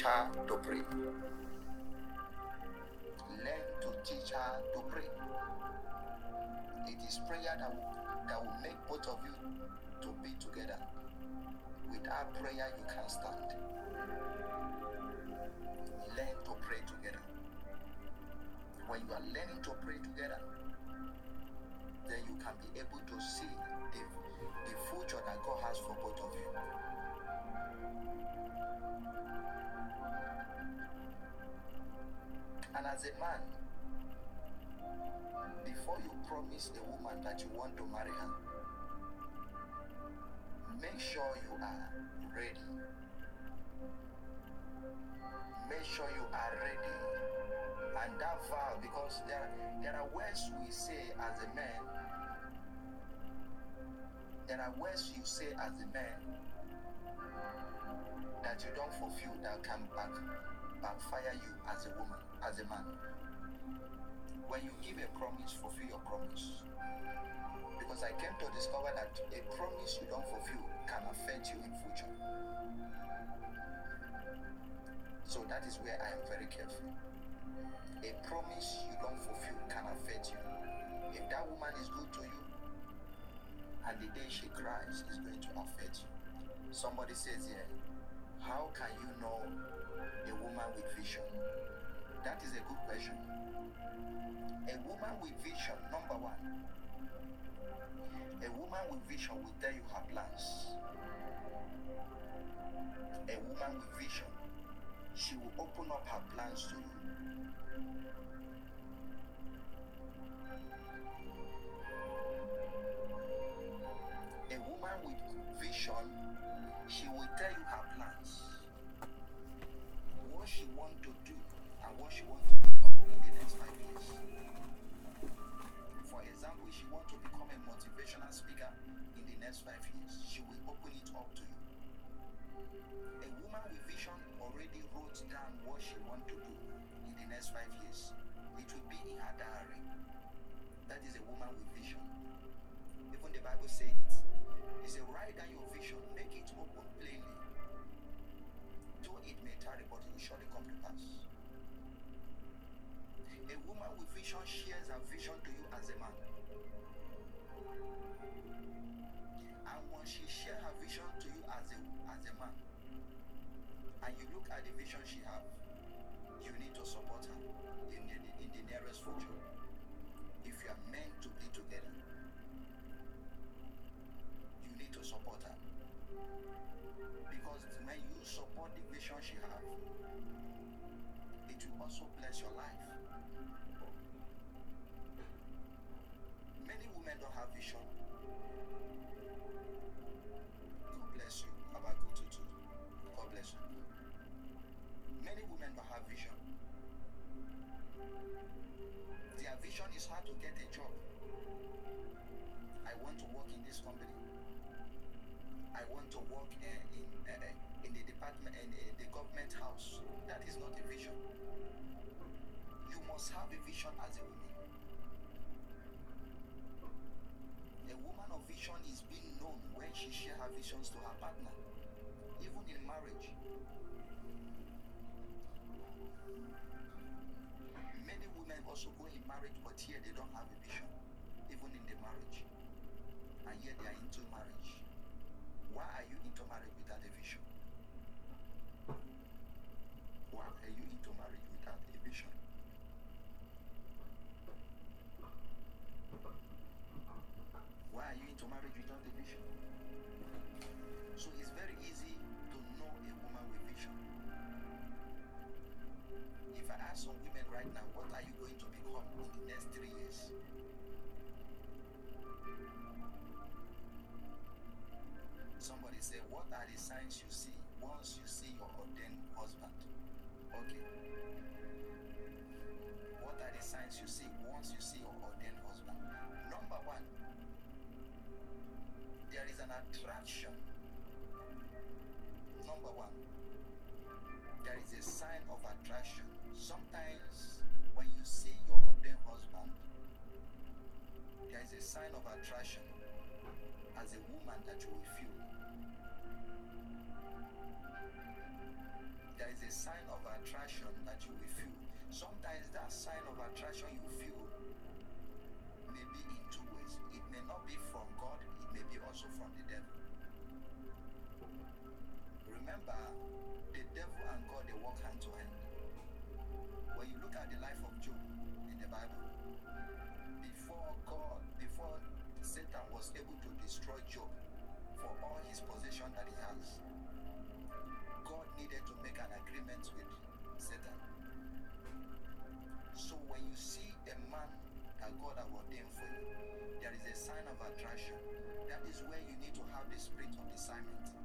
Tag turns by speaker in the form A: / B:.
A: teach her to pray. Learn to teach her to pray. It is prayer that will, that will make both of you to be together. Without prayer, you can't stand. Learn to pray together. When you are learning to pray together, then you can be able to see the, the future that God has for both of you. And as a man, before you promise a woman that you want to marry her, make sure you are ready. Make sure you are ready. And that vow, because there, there are words we say as a man, there are words you say as a man that you don't fulfill that can back backfire you as a woman, as a man. When you give a promise, fulfill your promise. Because I came to discover that a promise you don't fulfill can affect you in future. So that is where I am very careful. A promise you don't fulfill can affect you. If that woman is good to you, and the day she cries is going to affect you. Somebody says here, how can you know a woman with vision? That is a good question. A woman with vision, number one. A woman with vision will tell you her plans. A woman with vision, she will open up her plans to you. A woman with vision, she will tell you her plans. What she want at the vision she have, you need to support her in the, in the nearest future. If you are meant to be together, you need to support her. Because when you support the vision she have, it will also bless your life. Many women don't have vision. God bless you. Habakkuk 2 2. God bless you. Many women don't have vision. Their vision is how to get a job. I want to work in this company. I want to work uh, in uh, in the department in, in the government house. That is not a vision. You must have a vision as a woman. A woman of vision is being known when she shares her visions to her partner, even in marriage. Many women also go in marriage, but here they don't have a vision, even in the marriage. And yet they are into marriage. Why are you into marriage without a vision? Why are you into marriage sign of attraction as a woman that you will feel. There is a sign of attraction that you will feel. Sometimes that sign of attraction you feel may be in two ways. It may not be from God, it may be also from the devil. Remember, the devil and God they walk hand to hand. When you look at the life of Job in the Bible, Satan was able to destroy Job for all his possession that he has, God needed to make an agreement with Satan. So when you see a man that God has ordained for you, there is a sign of attraction. That is where you need to have the spirit of discernment.